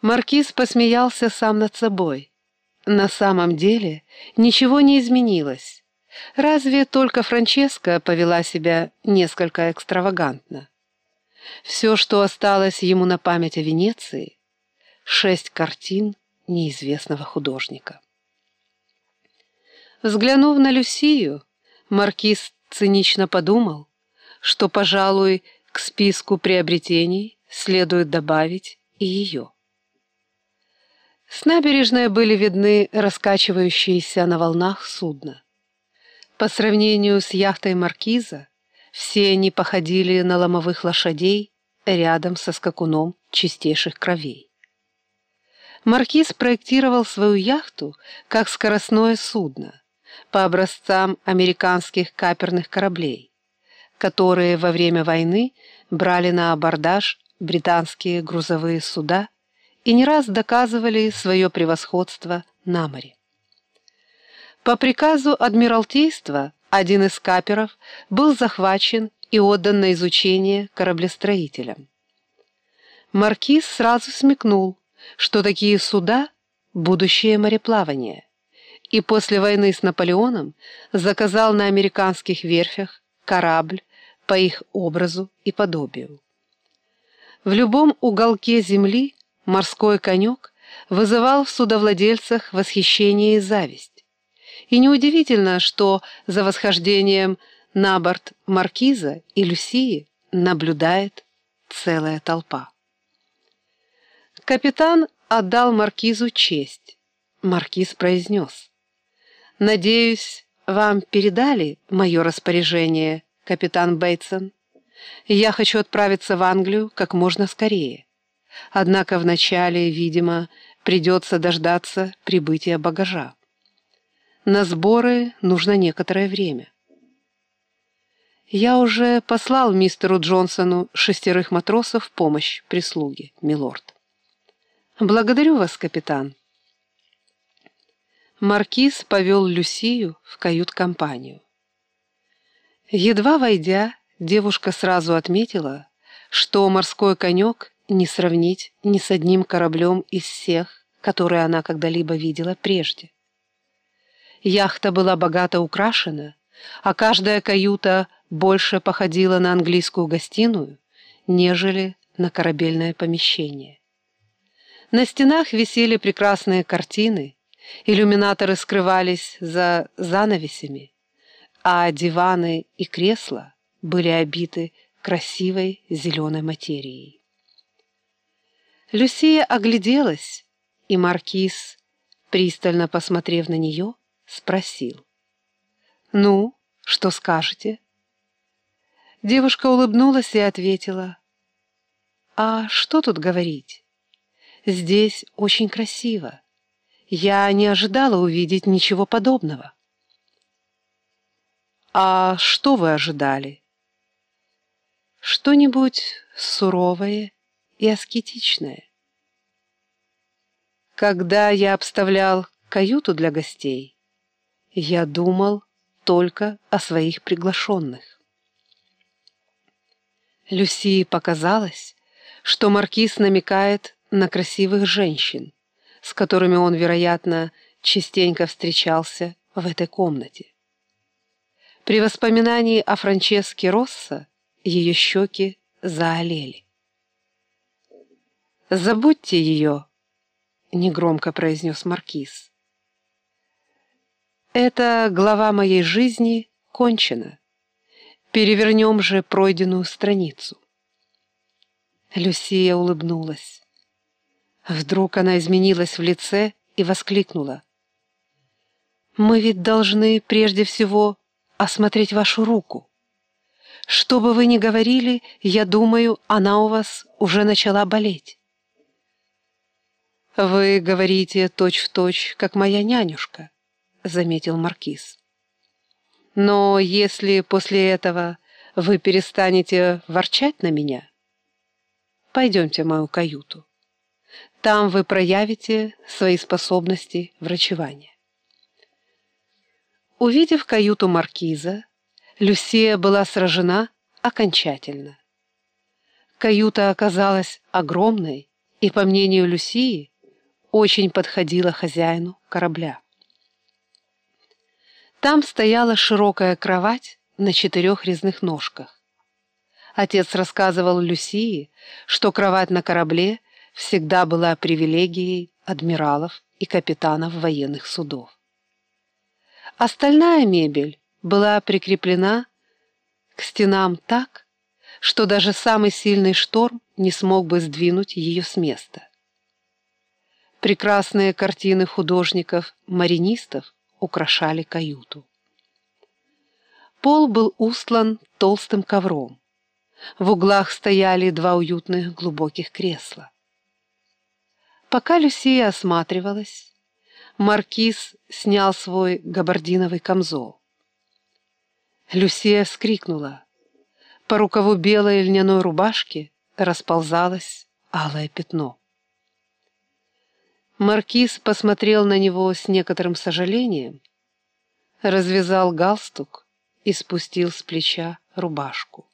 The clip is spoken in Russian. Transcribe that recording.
Маркиз посмеялся сам над собой. На самом деле ничего не изменилось. Разве только Франческа повела себя несколько экстравагантно. Все, что осталось ему на память о Венеции — шесть картин неизвестного художника. Взглянув на Люсию, маркиз цинично подумал, что, пожалуй, к списку приобретений следует добавить и ее. С набережной были видны раскачивающиеся на волнах судна. По сравнению с яхтой маркиза, все они походили на ломовых лошадей рядом со скакуном чистейших кровей. Маркиз проектировал свою яхту как скоростное судно по образцам американских каперных кораблей, которые во время войны брали на абордаж британские грузовые суда и не раз доказывали свое превосходство на море. По приказу Адмиралтейства один из каперов был захвачен и отдан на изучение кораблестроителям. Маркиз сразу смекнул, что такие суда – будущее мореплавание, и после войны с Наполеоном заказал на американских верфях корабль по их образу и подобию. В любом уголке земли морской конек вызывал в судовладельцах восхищение и зависть. И неудивительно, что за восхождением на борт маркиза и Люсии наблюдает целая толпа. Капитан отдал маркизу честь. Маркиз произнес. «Надеюсь, вам передали мое распоряжение, капитан Бейтсон? Я хочу отправиться в Англию как можно скорее. Однако вначале, видимо, придется дождаться прибытия багажа. На сборы нужно некоторое время. Я уже послал мистеру Джонсону шестерых матросов в помощь прислуге, милорд. Благодарю вас, капитан. Маркиз повел Люсию в кают-компанию. Едва войдя, девушка сразу отметила, что морской конек не сравнить ни с одним кораблем из всех, которые она когда-либо видела прежде. Яхта была богато украшена, а каждая каюта больше походила на английскую гостиную, нежели на корабельное помещение. На стенах висели прекрасные картины, иллюминаторы скрывались за занавесями, а диваны и кресла были обиты красивой зеленой материей. Люсия огляделась, и маркиз, пристально посмотрев на нее, спросил. «Ну, что скажете?» Девушка улыбнулась и ответила. «А что тут говорить? Здесь очень красиво. Я не ожидала увидеть ничего подобного». «А что вы ожидали?» «Что-нибудь суровое и аскетичное. Когда я обставлял каюту для гостей, я думал только о своих приглашенных. Люси показалось, что маркиз намекает на красивых женщин, с которыми он, вероятно, частенько встречался в этой комнате. При воспоминании о Франческе Росса ее щеки заолели. «Забудьте ее», — негромко произнес Маркиз. «Эта глава моей жизни кончена. Перевернем же пройденную страницу». Люсия улыбнулась. Вдруг она изменилась в лице и воскликнула. «Мы ведь должны прежде всего осмотреть вашу руку. Что бы вы ни говорили, я думаю, она у вас уже начала болеть». «Вы говорите точь-в-точь, точь, как моя нянюшка», — заметил Маркиз. «Но если после этого вы перестанете ворчать на меня, пойдемте в мою каюту. Там вы проявите свои способности врачевания». Увидев каюту Маркиза, Люсия была сражена окончательно. Каюта оказалась огромной и, по мнению Люсии, очень подходила хозяину корабля. Там стояла широкая кровать на четырех резных ножках. Отец рассказывал Люсии, что кровать на корабле всегда была привилегией адмиралов и капитанов военных судов. Остальная мебель была прикреплена к стенам так, что даже самый сильный шторм не смог бы сдвинуть ее с места. Прекрасные картины художников-маринистов украшали каюту. Пол был устлан толстым ковром. В углах стояли два уютных глубоких кресла. Пока Люсия осматривалась, маркиз снял свой габардиновый камзол. Люсия вскрикнула. По рукаву белой льняной рубашки расползалось алое пятно. Маркиз посмотрел на него с некоторым сожалением, развязал галстук и спустил с плеча рубашку.